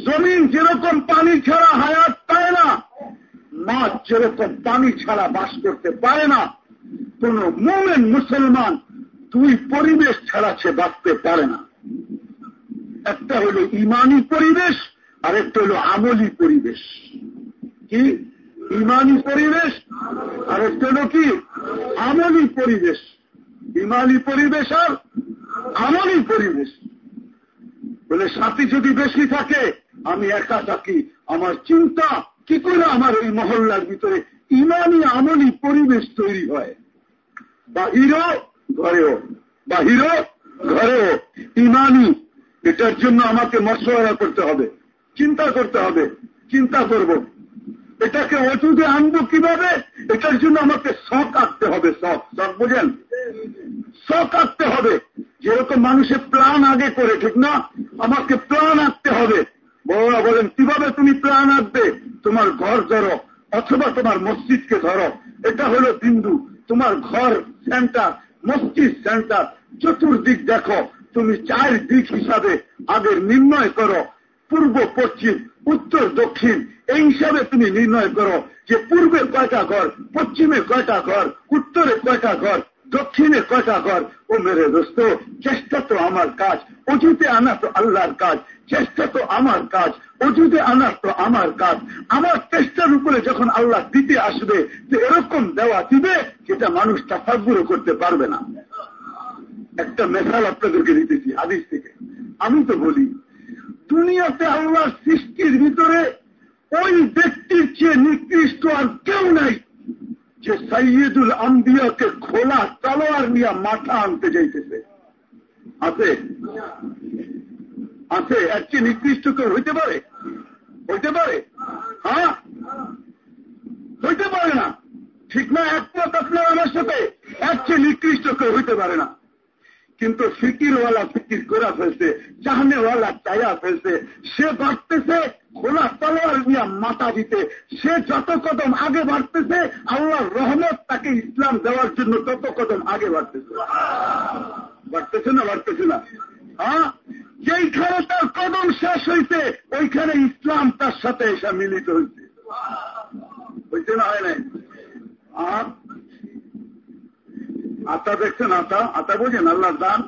জমিন যেরকম পানি ছাড়া হায়াত পায় না মাছ যেরকম পানি ছাড়া বাস করতে পারে না, কোন মোমেন মুসলমান দুই পরিবেশ ছাড়া সে বাঁচতে পারে না। একটা হলো ইমানি পরিবেশ আর একটা হলো আমলি পরিবেশ। কি? ইমানি পরিবেশ আর একটা হলো কি? আমলি পরিবেশ। ইমানি পরিবেশ আর আমলি পরিবেশ। বলে, সাথী যদি বেশি থাকে, আমি একা থাকি। আমার চিন্তা, কি করে আমার এই মহল্লার ভিতরে ইমানি আমলি পরিবেশ তৈরি হয়? বাহিরও ঘরেও। বাহিরও ঘরেও ইমানি এটার জন্য আমাকে মশওয়ারা করতে হবে। চিন্তা করতে হবে। চিন্তা করব। এটাকে অজুদে আনব কীভাবে? এটার জন্য আমাকে শখ আঁকতে হবে, শখ। শখ বোঝেন? শখ আঁকতে হবে। যেরকম মানুষের প্রাণ আগে করে, ঠিক না? আমাকে প্রাণ আঁকতে হবে। বড়রা বলেন, কীভাবে তুমি প্রাণ আঁকবে? তোমার ঘর ধরো, অথবা তোমার মসজিদকে ধরো। এটা হলো বিন্দু। তোমার ঘর সেন্টার মসজিদ সেন্টার চতুর্দিক দেখো। তুমি চার দিক হিসাবে আগের নির্ণয় করো। পূর্ব, পশ্চিম, উত্তর, দক্ষিণ, এই হিসাবে তুমি নির্ণয় করো যে পূর্বে কয়টা ঘর, পশ্চিমে কয়টা ঘর, উত্তরে কয়টা ঘর, দক্ষিণে কয়টা ঘর। ও মেরে দোস্ত, চেষ্টা তো আমার কাজ অজুতে আনা তো আল্লাহর কাজ, চেষ্টা তো আমার কাজ অজুতে আনা তো আমার কাজ। আমার চেষ্টার উপরে যখন আল্লাহ দিতে আসবে, তো এরকম দেওয়া দিবে যেটা মানুষ তাফাগুলো করতে পারবে না। একটা মেশাল আপনাদেরকে দিতেছি আদিস থেকে। আমি তো বলি, দুনিয়াতে আল্লাহর সৃষ্টির ভিতরে ওই ব্যক্তির চেয়ে নিকৃষ্ট আর কেউ নাই যে সৈয়দুল আম্বিয়াকে খোলা তলোয়ার নিয়ে মাথা আনতে যাইতেছে। আছে? আছে, এর চেয়ে নিকৃষ্ট কেউ হইতে পারে? হইতে পারে? হ্যাঁ? হইতে পারে না। ঠিক না, একমত আপনার আমার সাথে, এর চেয়ে নিকৃষ্ট কেউ হইতে পারে না। কিন্তু ফিকিরওয়ালা ফিকির করা ফেলছে চাহনেওয়ালা চায়া ফেলছে সে বাড়তেছে, খোলা তলোয়ার নিয়ে মাথা দিতে। সে যত কদম আগে বাড়তেছে, আল্লাহর রহমত তাকে ইসলাম দেওয়ার জন্য তত কদম আগে বাড়তেছে। বাড়তেছে না বাড়তেছে না? হ্যাঁ? যেইখানে তার কদম শেষ হয়েছে ওইখানে ইসলাম তার সাথে এসে মিলিত হয়েছে হয়েছে না, হয় নাই? আর আতা দেখছেন আতা? আতা বোঝেন আল্লাহর দান,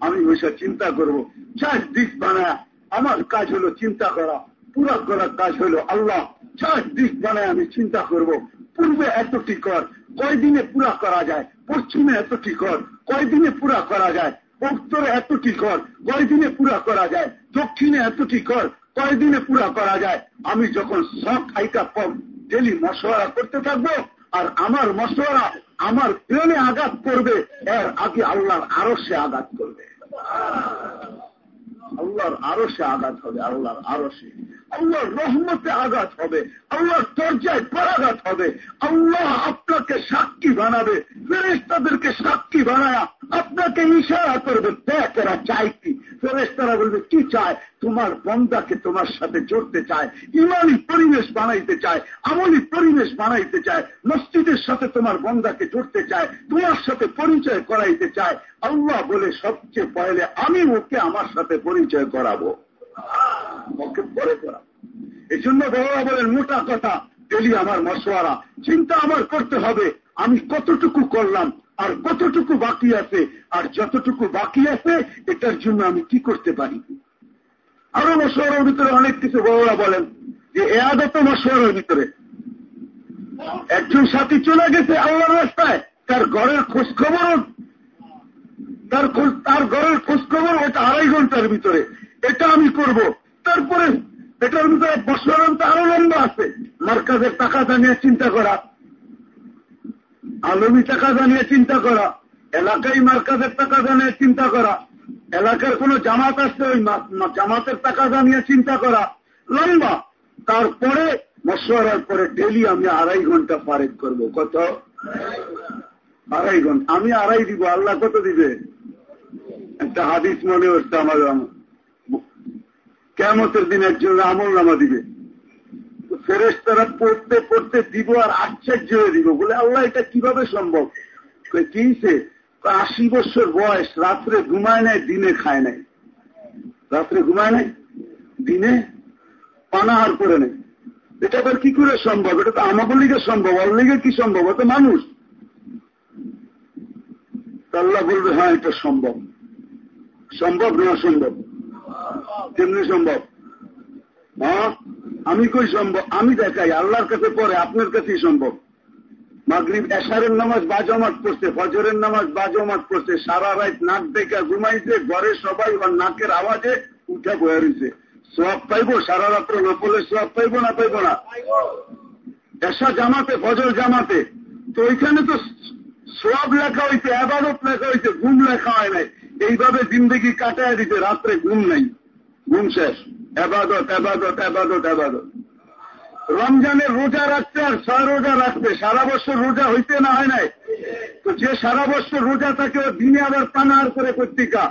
আমি বসে চিন্তা করব। চার দিক বানায়, আমার কাজ হলো চিন্তা করা, পুরা করার কাজ হলো আল্লাহ। চার দিক বানায় আমি চিন্তা করব। পূর্বে এতটি কর, কয়দিনে পুরা করা যায়? পশ্চিমে এতটি কর, কয়দিনে পুরা করা যায়? উত্তরে এতটি কর, কয়দিনে পুরা করা যায়? দক্ষিণে এতটি কর, কয়দিনে পুরা করা যায়? আমি যখন শখ আইকা পর ডেলি মশওয়ারা করতে থাকব, আর আমার মশওয়ারা আমার প্রেমে আঘাত করবে, এর আগে আল্লাহর আরও সে আঘাত করবে। আল্লাহর আরও সে আঘাত হবে, আল্লাহর আরও সে আল্লাহর রহমতে আঘাত হবে, আল্লাহর দরজায় পরাঘাত হবে। আল্লাহ আপনাকে সাক্ষী বানাবে ফেরেস্তাদেরকে সাক্ষী বানায়া আপনাকে ইশারা করবে। দেখ এরা চাই কি? ফেরেস্তারা বলবে, কি চায়? তোমার বন্দাকে তোমার সাথে জড়তে চায়, ইমানি পরিবেশ বানাইতে চায়, আমলি পরিবেশ বানাইতে চায়, মসজিদের সাথে তোমার বন্দাকে জড়তে চায়, তোমার সাথে পরিচয় করাইতে চায়। আল্লাহ বলে, সবচেয়ে পয়লে আমি ওকে আমার সাথে পরিচয় করাবো। ওকে পরে করা এই জন্য বড়রা বলেন, মোটা কথা। ডেলি আমার মশওয়ারা, চিন্তা আমার করতে হবে। আমি কতটুকু করলাম? আর কতটুকু বাকি আছে, আর যতটুকু বাকি আছে, এটার জন্য আমি কি করতে পারি? আরও মশওয়ারার ভিতরে অনেক কিছু বড়রা বলেন যে, এ আদত মশওয়ারার ভিতরে। একজন সাথী চলে গেছে আল্লাহর রাস্তায়, তার ঘরের খোঁজ খবর তার তার ঘরের খোঁজ খবর ওটা আড়াই ঘণ্টার ভিতরে। এটা আমি করব। তারপরে এটার ভিতরে বছরান্ত আরও লম্বা আছে। মার্কাজের টাকা জানিয়ে চিন্তা করা। আলমী টাকা জানিয়ে চিন্তা করা, এলাকায় মার্কাজের টাকা জানিয়ে চিন্তা করা, এলাকার কোন জামাত আসছে ওই জামাতের টাকা জানিয়ে চিন্তা করা, লম্বা। তারপরে মশওয়ারার পরে ডেলি আমি আড়াই ঘণ্টা পারেক করব। কত? আড়াই ঘণ্টা। আমি আড়াই দিব, আল্লাহ কত দিবে? একটা হাদিস মনে হচ্ছে আমার। কেমতের দিন একজন আমল নামা দিবে। ফেরেস তারা পড়তে পড়তে দিব আর আশ্চর্য হয়ে দিব। বলে, আল্লাহ, এটা কীভাবে সম্ভব? কিছে আশি বছর বয়স, রাত্রে ঘুমায় নাই, দিনে খায় নাই। রাত্রে ঘুমায় নাই, দিনে পানাহার করে নেই এটা আবার কি করে সম্ভব? এটা তো আমাদের লিগে সম্ভব। ওর লিগে কি সম্ভব? তো মানুষ। আল্লাহ বলবে হ্যাঁ এটা সম্ভব। সম্ভব না সম্ভব কেমনি সম্ভব? আমি কই সম্ভব? আমি দেখাই, আল্লাহর কাছে পরে আপনার কাছেই সম্ভব। মাগরীব, এশারের নামাজ বাজমাত পড়ছে, ফজরের নামাজ বাজমাত পড়ছে, সারা রাত নাক দেখা ঘুমাইছে, ঘরে সবাই ওর নাকের আওয়াজে উঠে বয়ে রয়েছে সব পাইব? সারা রাত্র নপলে সব পাইব না পাইব না? এসা জামাতে, ফজর জামাতে। তো ওইখানে তো সব লেখা হয়েছে আবাদত লেখা হয়েছে ঘুম লেখা হয় নাই। এইভাবে জিন্দগি কাটায় দিতে রাত্রে ঘুম নাই। ঘুম শেষ এবাদত এবাদত এবাদত এবাদত। রমজানের রোজা রাখতে আর ছয় রোজা রাখতে, সারা বছর রোজা হইতে না হয় নাই? তো যে সারা বছর রোজা থাকে, ও দিনে আবার পানাহার করে পত্রিকা।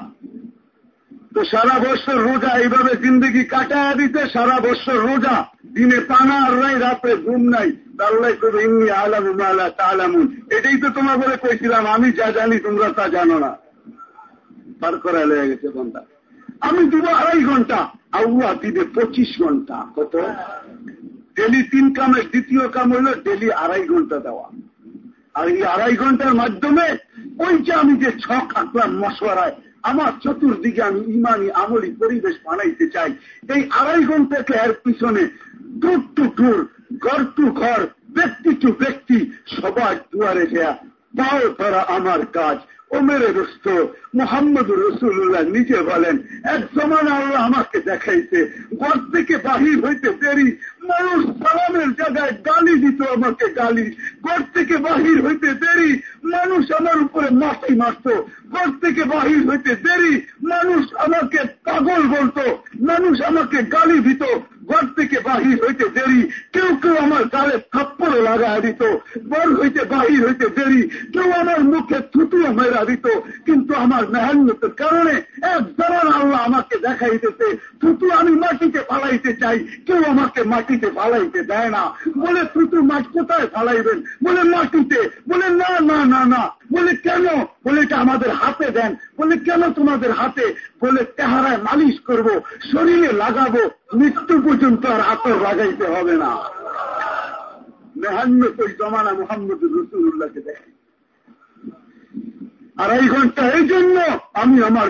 তো সারা বছর রোজা এইভাবে জিন্দগি কাটায় দিতে, সারা বছর রোজা, দিনে পানাহার নাই, রাতে ঘুম নাই। আল্লাহ করবে ইমনি আলাম আল্লাহ তালামুন। এটাই তো তোমার বলে কইছিলাম, আমি যা জানি তোমরা তা জানো না। পার করা লেগে গেছে ঘণ্টা আমি দিব আড়াই ঘণ্টা আল্লাহ দিবে পঁচিশ ঘণ্টা। কত? ডেলি তিন কামের দ্বিতীয় কাম হলো ডেলি আড়াই ঘণ্টা দেওয়া। আর এই আড়াই ঘণ্টার মাধ্যমে ওই যে আমি যে ছক আঁকলাম মশওয়ারায় আমার চতুর্দিকে আমি ইমানি আমলি পরিবেশ বানাইতে চাই এই আড়াই ঘন্টাকে এর পিছনে টুর টু টুর ঘর টু ঘর ব্যক্তি টু ব্যক্তি সবার দুয়ারে যা পাও তারা আমার কাজ। ও মেরে দোস্ত মোহাম্মদ রসুল্লাহ নিজে বলেন, এক জমান আল্লাহ আমাকে দেখাইছে, ঘর থেকে বাহির হইতে দেরি, মানুষ সালামের জায়গায় গালি দিত আমাকে গালি, ঘর থেকে বাহির হইতে দেরি, মানুষ আমার উপরে মাটি মারত, ঘর থেকে বাহির হইতে দেরি, মানুষ আমাকে পাগল বলতো, মানুষ আমাকে গালি দিত ঘর থেকে বাহির হইতে দেরি। কেউ কেউ আমার গালে থাপ্পড় লাগায় দিত। ঘর হইতে বাহির হইতে দেরি। কেউ আমার মুখে থুতুও মেরা দিত। কিন্তু আমার মেহান্নতের কারণে এক জানান আল্লাহ আমাকে দেখাইতেছে, থুতু আমি মাটিতে ফালাইতে চাই। কেউ আমাকে মাটিতে ফালাইতে দেয় না। বলে, থুতু মাটি কোথায় ফালাইবেন? বলে, মাটিতে। বলে, না না না না। বলে, কেন? বলে এটা আমাদের হাতে দেন। বলে, কেন তোমাদের হাতে? বলে, তেহারায় মালিশ করব, শরীরে লাগাবো, মৃত্যু পর্যন্ত আর আতর লাগাইতে হবে না। মেহান্নত ওই জমানা মোহাম্মদ রসুল্লাহকে দেখে আড়াই ঘণ্টা, এই জন্য আমি আমার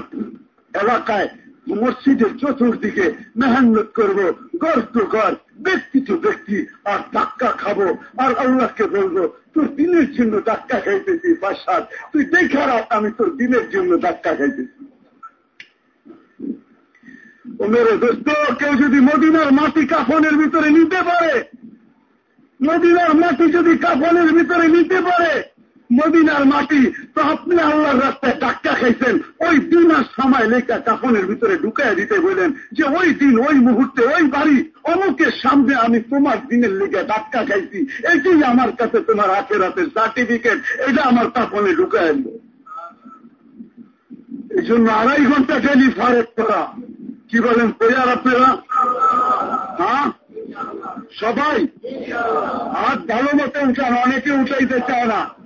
এলাকায় মসজিদের চতুর্দিকে মেহান্নত করব গর টু গর ব্যক্তি টু ব্যক্তি, আর ধাক্কা খাব, আর আল্লাহকে বলব, তোর দিনের জন্য ধাক্কা খাইতেছি বাসার তুই দেখে রাখ, আমি তোর দিনের জন্য ধাক্কা খাইতেছি। ও মেরে দোস্ত, কেউ যদি মদিনার মাটি কাফনের ভিতরে নিতে পারে, মদিনার মাটি যদি কাফনের ভিতরে নিতে পারে মদিনার মাটি তো আপনি আল্লাহর রাস্তায় টাক্কা খাইছেন। ওই দিন আর সময় লেখা কাফনের ভিতরে ঢুকাই দিতে বললেন যে, ওই দিন, ওই মুহূর্তে, ওই বাড়ি, অমুকের সামনে আমি তোমার দিনের লিগে ধাক্কা খাইছি। এটাই আমার কাছে তোমার আখের রাতের সার্টিফিকেট এটা আমার কাফনে ঢুকাই দিল। এই জন্য আড়াই ঘণ্টা ডেলি ফারেক করা। কি বলেন তৈয়ার আপনারা? হ্যাঁ? সবাই? আর ভালো মতো উঠান অনেকে উঠাইতে চায় না।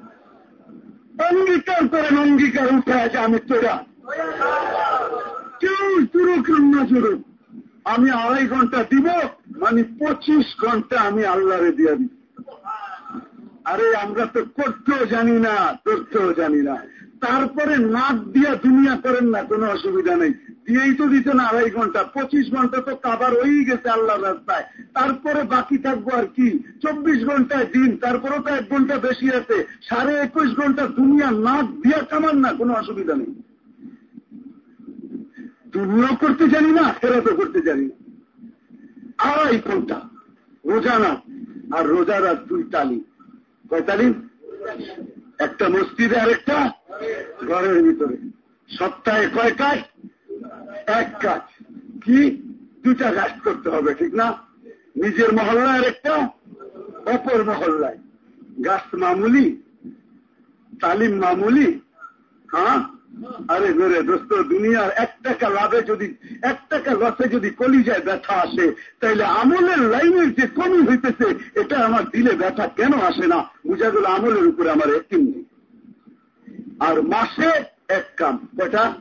অঙ্গীকার করেন, অঙ্গীকার উঠে আছে আমি তোরা। কেউ চুরুক না চুরুক আমি আড়াই ঘণ্টা দিব মানে পঁচিশ ঘণ্টা আমি আল্লাহরে দিয়ে দিব। আরে, আমরা তো করতেও জানি না করতেও জানি না। তারপরে নাক দিয়া দুনিয়া করেন না, কোনো অসুবিধা নেই। দিয়েই তো দিতে না আড়াই ঘণ্টা, পঁচিশ ঘণ্টা তো কাবার হয়েই গেছে আল্লাহ রাস্তায়। তারপরে বাকি থাকব আর কি। চব্বিশ ঘন্টায় দিন, তারপরেও তো এক ঘণ্টা বেশি আছে। সাড়ে একুশ ঘণ্টা দুনিয়া নাক দিয়া কামান না, কোনো অসুবিধা নেই। দুনিয়াও করতে জানি না ফেরতও করতে জানি না। আড়াই ঘণ্টা, রোজা না। আর রোজার আর দুই তালি। কয় তালি? একটা মসজিদে আরেকটা ঘরের ভিতরে। সপ্তাহে কয় কাজ এক কাজ। কি? দুটা কাজ করতে হবে, ঠিক না? নিজের মহল্লায় একটা, অপর মহল্লায়। গাছ মামুলি, তালিম মামুলি হ্যাঁ? আরে মেরে দোস্ত, দুনিয়ার এক টাকা লাভে যদি, এক টাকা লসে যদি কলিজায় ব্যথা আসে, তাইলে আমলের লাইনের যে কমি হইতেছে, এটা আমার দিলে ব্যথা কেন আসে না? বুঝা গেল আমলের উপরে আমার একটিম নেই। আর মাসে এক কাম, কয়টা?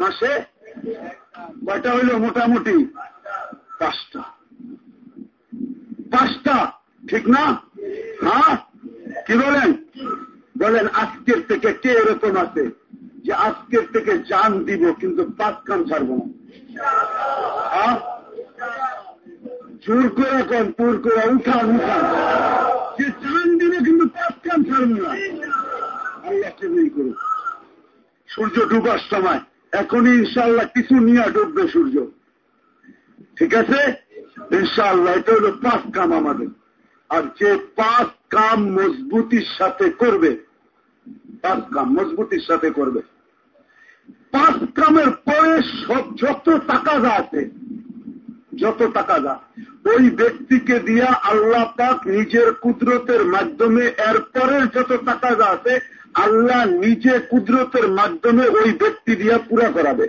মাসে কয়টা হইল? মোটামুটি পাঁচটা। পাঁচটা, ঠিক না? হ্যাঁ কি বলেন? বলেন, আজকের থেকে কে এরকম আছে যে আজকের থেকে জান দিব, কিন্তু পাঁচ কাম ছাড়ব না? জোর করে কন পুর করে, উঠান উঠান। যে জান দিবে, কিন্তু পাঁচ কাম ছাড়ব না। সূর্য ডুবার সময় এখনই ইনশাল্লাহ কিছু নিয়ে ডুববে সূর্য। ঠিক আছে? ইনশাল্লাহ এটা হলো পাঁচ কাম আমাদের। আর যে পাঁচ কাম মজবুতির সাথে করবে, পাঁচ কাম মজবুতির সাথে করবে। পাঁচ কামের পরে সব যত টাকা যা আছে, যত টাকা যা, ওই ব্যক্তিকে দিয়া আল্লাহ পাক নিজের কুদরতের মাধ্যমে এরপরের যত টাকা যা আছে আল্লাহ নিজে কুদরতের মাধ্যমে ওই ব্যক্তি দিয়া পুরা করাবে।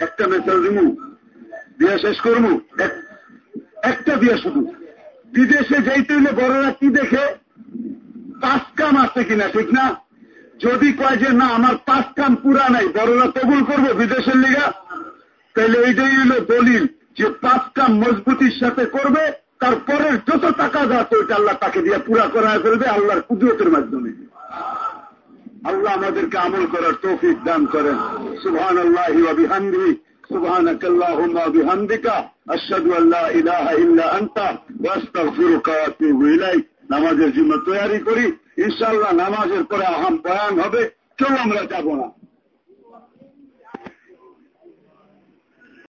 একটা মেসাল দিমু, বিয়া শেষ করব একটা বিয়া শুধু। বিদেশে যাইতে হইলে বড়রা কি দেখে? পাঁচ কাম আছে কিনা, ঠিক না? যদি কয় যে, না, আমার পাঁচ কাম পুরা নাই, বড়রা কবুল করব বিদেশের লিগা? তাহলে এইটাই হইল দলিল যে পাঁচ কাম মজবুতির সাথে করবে তারপরের যত টাকা যাচ্ছে ওইটা আল্লাহ তাকে দিয়ে পুরা করা করবে আল্লাহর কুদরতের মাধ্যমে আল্লাহ আমাদেরকে আমল করার তৌফিক দান করেন সুবহান আল্লাহ বিহান্দি سبحانك اللهم وبحمدك أشهد أن لا إله إلا أنت وأستغفرك وأتوب إليك নামাজের জন্য তৈরি করি ইনশাল্লাহ নামাজের পরে আহাম বয়ান হবে কেউ আমরা যাব না